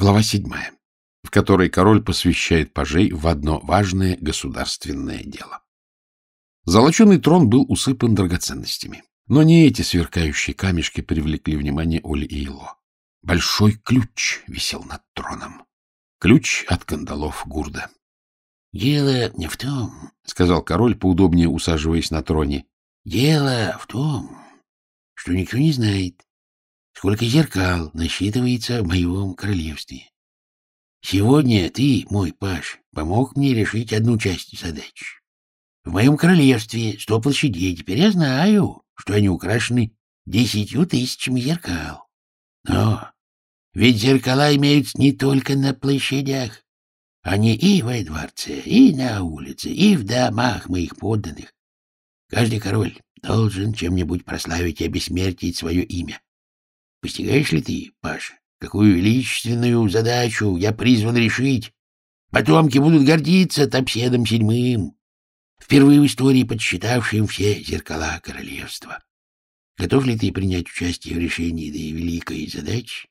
Глава седьмая, в которой король посвящает пажей в одно важное государственное дело. Золоченый трон был усыпан драгоценностями. Но не эти сверкающие камешки привлекли внимание Оли и Ило. Большой ключ висел над троном. Ключ от кандалов Гурда. — Дело не в том, — сказал король, поудобнее усаживаясь на троне. — Дело в том, что никто не знает, сколько зеркал насчитывается в моем королевстве. Сегодня ты, мой паш, помог мне решить одну часть задач. В моем королевстве сто площадей, теперь я знаю, что они украшены десятью тысячами зеркал. Но ведь зеркала имеются не только на площадях. Они и во дворце, и на улице, и в домах моих подданных. Каждый король должен чем-нибудь прославить и обессмертить свое имя. Постигаешь ли ты, Паша, какую величественную задачу я призван решить? Потомки будут гордиться Топседом седьмым, впервые в истории подсчитавшим все зеркала королевства. Готов ли ты принять участие в решении этой великой задачи?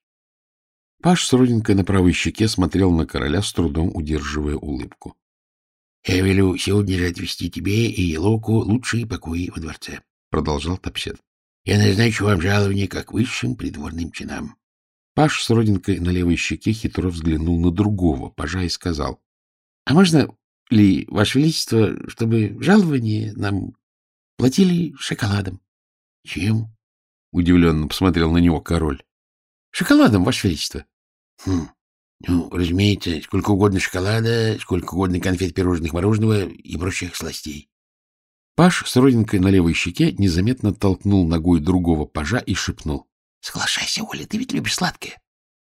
Паш с родинкой на правой щеке смотрел на короля, с трудом удерживая улыбку. — Я велю сегодня же отвести тебе и Елоку лучшие покои во дворце, — продолжал Топсет. — Я назначу вам жалование как высшим придворным чинам. Паш с родинкой на левой щеке хитро взглянул на другого пажа и сказал. — А можно ли, Ваше Величество, чтобы жалование нам платили шоколадом? — Чем? — удивленно посмотрел на него король. — Шоколадом, Ваше Величество. — Хм. Ну, разумеется, сколько угодно шоколада, сколько угодно конфет, пирожных, мороженого и прочих сластей. Паш с родинкой на левой щеке незаметно толкнул ногой другого пажа и шепнул. — Соглашайся, Оля, ты ведь любишь сладкое.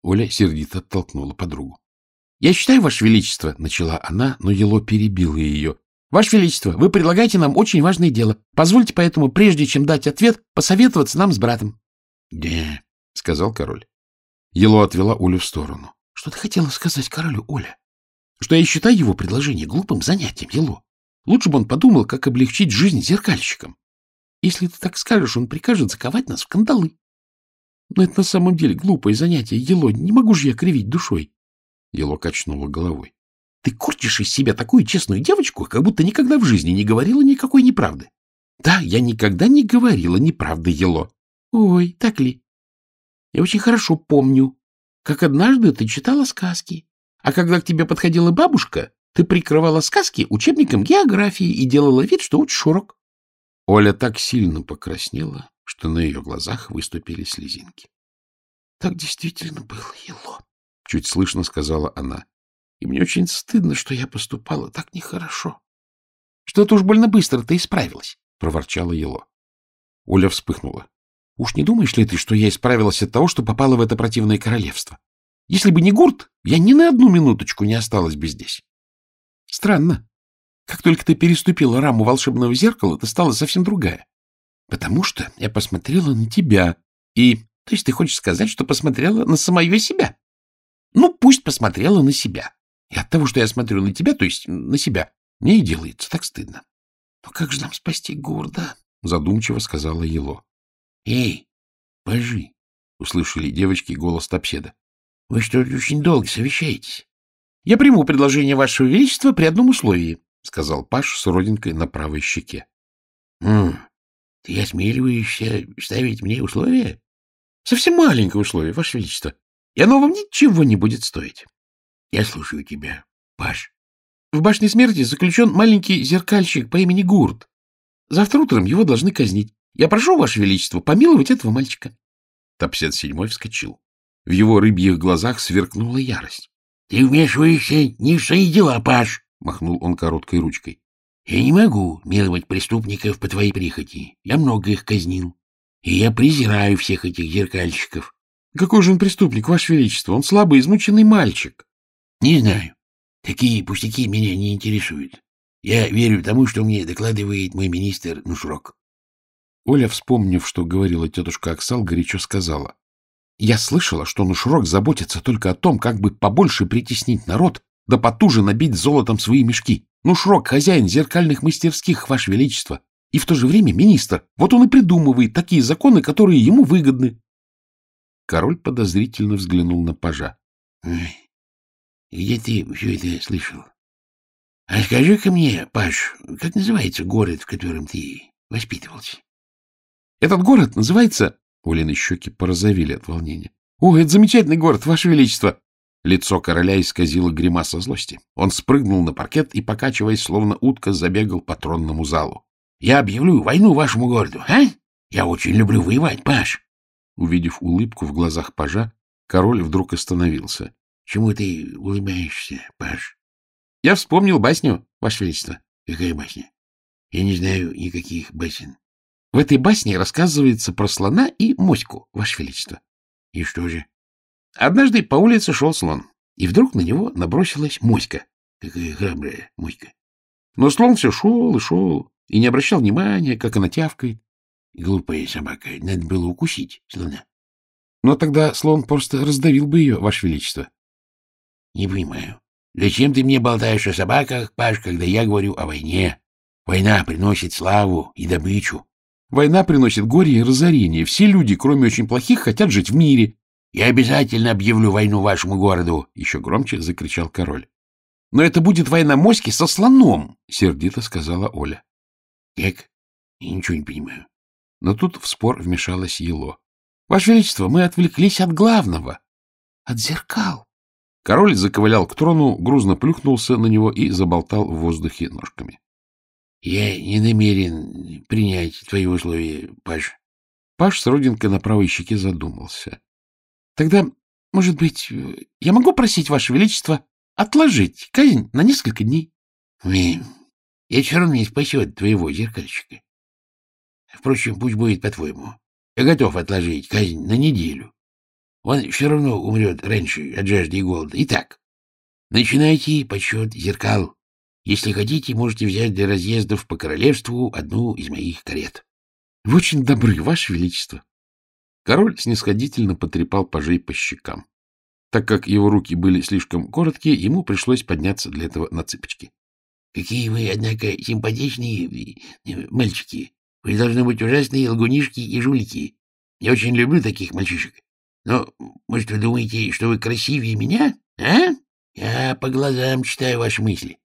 Оля сердито оттолкнула подругу. — Я считаю, Ваше Величество, — начала она, но Ело перебила ее. — Ваше Величество, вы предлагаете нам очень важное дело. Позвольте поэтому, прежде чем дать ответ, посоветоваться нам с братом. — Да, — сказал король. Ело отвела Олю в сторону. — Что ты хотела сказать королю, Оля? — Что я считаю его предложение глупым занятием, Ело. Лучше бы он подумал, как облегчить жизнь зеркальщикам. Если ты так скажешь, он прикажет заковать нас в кандалы. Но это на самом деле глупое занятие, Ело. Не могу же я кривить душой. Ело качнула головой. — Ты корчишь из себя такую честную девочку, как будто никогда в жизни не говорила никакой неправды. — Да, я никогда не говорила неправды, Ело. — Ой, так ли? Я очень хорошо помню, как однажды ты читала сказки, а когда к тебе подходила бабушка, ты прикрывала сказки учебником географии и делала вид, что учишь урок. Оля так сильно покраснела, что на ее глазах выступили слезинки. — Так действительно было, Ело, — чуть слышно сказала она. — И мне очень стыдно, что я поступала так нехорошо. — Что-то уж больно быстро ты исправилась, — проворчала Ело. Оля вспыхнула. — Уж не думаешь ли ты, что я исправилась от того, что попала в это противное королевство? Если бы не Гурт, я ни на одну минуточку не осталась бы здесь. Странно. Как только ты переступила раму волшебного зеркала, ты стала совсем другая. Потому что я посмотрела на тебя, и... То есть ты хочешь сказать, что посмотрела на самое себя? Ну, пусть посмотрела на себя. И от того, что я смотрю на тебя, то есть на себя, мне и делается так стыдно. — Но как же нам спасти Гурда? — задумчиво сказала Ело. — Эй, пожи! — услышали девочки голос Топседа. — Вы что, очень долго совещаетесь? — Я приму предложение Вашего Величества при одном условии, — сказал Паш с родинкой на правой щеке. — ты осмеливаешься ставить мне условия? — Совсем маленькое условие, Ваше Величество и оно вам ничего не будет стоить. Я слушаю тебя, Паш. В башне смерти заключен маленький зеркальщик по имени Гурт. Завтра утром его должны казнить. Я прошу, Ваше Величество, помиловать этого мальчика. Топсет седьмой вскочил. В его рыбьих глазах сверкнула ярость. — Ты вмешиваешься не в свои дела, Паш! — махнул он короткой ручкой. — Я не могу миловать преступников по твоей прихоти. Я много их казнил. И я презираю всех этих зеркальщиков. Какой же он преступник, Ваше Величество? Он слабый, измученный мальчик. — Не знаю. Такие пустяки меня не интересуют. Я верю тому, что мне докладывает мой министр Нушрок. Оля, вспомнив, что говорила тетушка Оксал, горячо сказала. — Я слышала, что Нушрок заботится только о том, как бы побольше притеснить народ, да потуже набить золотом свои мешки. Нушрок — хозяин зеркальных мастерских, Ваше Величество, и в то же время министр. Вот он и придумывает такие законы, которые ему выгодны. Король подозрительно взглянул на пажа. —— Где ты все это слышал? — А скажи-ка мне, Паш, как называется город, в котором ты воспитывался? — Этот город называется... Олины щеки порозовели от волнения. — О, это замечательный город, Ваше Величество! Лицо короля исказило гримаса злости. Он спрыгнул на паркет и, покачиваясь, словно утка, забегал по тронному залу. — Я объявлю войну вашему городу, а? Я очень люблю воевать, Паш. Увидев улыбку в глазах пажа, король вдруг остановился. — Чему ты улыбаешься, Паш? — Я вспомнил басню, Ваше Величество. — Какая басня? Я не знаю никаких басен. В этой басне рассказывается про слона и моську, Ваше Величество. — И что же? Однажды по улице шел слон, и вдруг на него набросилась моська. Какая храбрая моська. Но слон все шел и шел, и не обращал внимания, как она тявкает. Глупая собака, надо было укусить слона. Но тогда слон просто раздавил бы ее, Ваше Величество. Не понимаю. Зачем ты мне болтаешь о собаках, Паш, когда я говорю о войне? Война приносит славу и добычу. Война приносит горе и разорение. Все люди, кроме очень плохих, хотят жить в мире. Я обязательно объявлю войну вашему городу, — еще громче закричал король. — Но это будет война моськи со слоном, — сердито сказала Оля. — Как? Я ничего не понимаю. Но тут в спор вмешалась Ело. — Ваше Величество, мы отвлеклись от главного. — От зеркал. Король заковылял к трону, грузно плюхнулся на него и заболтал в воздухе ножками. — Я не намерен принять твои условия, Паш. Паш с родинкой на правой щеке задумался. Тогда, может быть, я могу просить Ваше Величество отложить казнь на несколько дней? Я все равно не спасет твоего зеркальщика. Впрочем, пусть будет по-твоему. Я готов отложить казнь на неделю. Он все равно умрет раньше от жажды и голода. Итак, начинайте подсчет зеркал. Если хотите, можете взять для разъездов по королевству одну из моих карет. — Вы очень добры, Ваше Величество. Король снисходительно потрепал пажей по щекам. Так как его руки были слишком короткие, ему пришлось подняться для этого на цыпочки. — Какие вы, однако, симпатичные э, мальчики. Вы должны быть ужасные лгунишки и жулики. Я очень люблю таких мальчишек. Но, может, вы думаете, что вы красивее меня, а? Я по глазам читаю ваши мысли.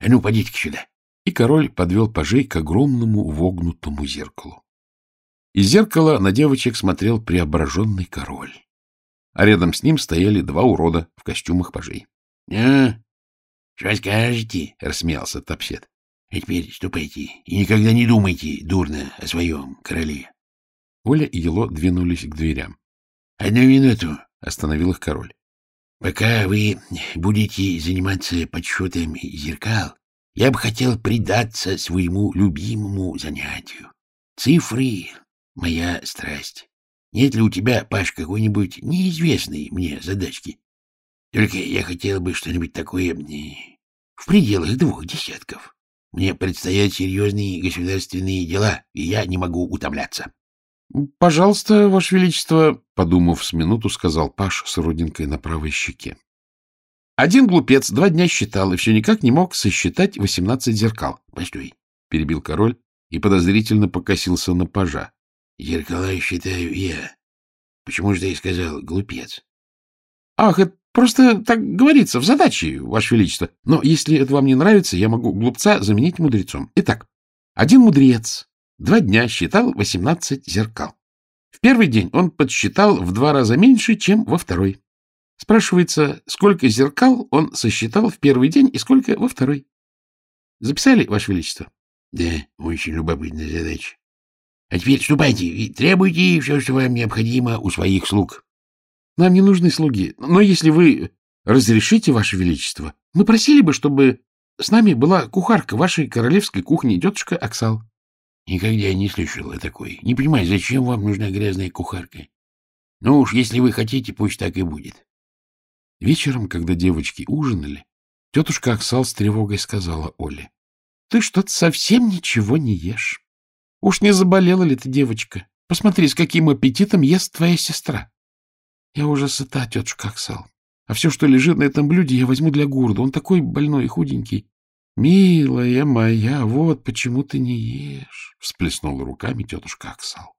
А ну, подите-ка сюда. И король подвел пажей к огромному вогнутому зеркалу. Из зеркала на девочек смотрел преображенный король. А рядом с ним стояли два урода в костюмах пажей. — А, что скажете? — рассмеялся Топсет. — А теперь ступайте и никогда не думайте дурно о своем короле. Оля и Ело двинулись к дверям. — Одну минуту, — остановил их король. — Пока вы будете заниматься подсчетом зеркал, я бы хотел предаться своему любимому занятию. Цифры моя страсть. Нет ли у тебя, Паш, какой-нибудь неизвестной мне задачки? Только я хотел бы что-нибудь такое в пределах двух десятков. Мне предстоят серьезные государственные дела, и я не могу утомляться. — Пожалуйста, Ваше Величество, — подумав с минуту, сказал Паш с родинкой на правой щеке. Один глупец два дня считал и все никак не мог сосчитать восемнадцать зеркал. — Постой, — перебил король и подозрительно покосился на пажа. Зеркала считаю я. Почему же ты сказал глупец? — Ах, это просто так говорится в задаче, Ваше Величество. Но если это вам не нравится, я могу глупца заменить мудрецом. Итак, один мудрец два дня считал восемнадцать зеркал. В первый день он подсчитал в два раза меньше, чем во второй. Спрашивается, сколько зеркал он сосчитал в первый день и сколько во второй. Записали, Ваше Величество? — Да, очень любопытная задача. А теперь ступайте и требуйте все, что вам необходимо у своих слуг. — Нам не нужны слуги, но если вы разрешите, Ваше Величество, мы просили бы, чтобы с нами была кухарка вашей королевской кухни, тетушка Оксал. — Никогда не слышал о такой. Не понимаю, зачем вам нужна грязная кухарка? Ну уж, если вы хотите, пусть так и будет. Вечером, когда девочки ужинали, тетушка Оксал с тревогой сказала Оле. — Ты что-то совсем ничего не ешь. Уж не заболела ли ты, девочка? Посмотри, с каким аппетитом ест твоя сестра. Я уже сыта, тетушка Оксал. А все, что лежит на этом блюде, я возьму для Гурда. Он такой больной и худенький. Милая моя, вот почему ты не ешь, — всплеснула руками тетушка Оксал.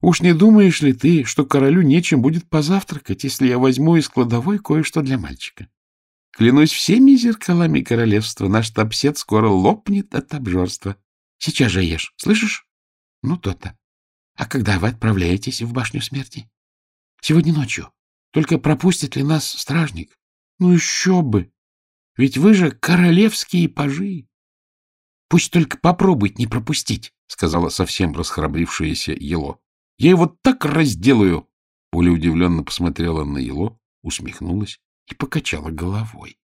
Уж не думаешь ли ты, что королю нечем будет позавтракать, если я возьму из кладовой кое-что для мальчика? Клянусь всеми зеркалами королевства, наш топсет скоро лопнет от обжорства. Сейчас же ешь, слышишь? Ну, то-то. А когда вы отправляетесь в башню смерти? Сегодня ночью. Только пропустит ли нас стражник? Ну, еще бы! Ведь вы же королевские пажи. Пусть только попробует не пропустить, — сказала совсем расхрабрившаяся Ело. Я его так разделаю! Поля удивленно посмотрела на Ело, усмехнулась и покачала головой.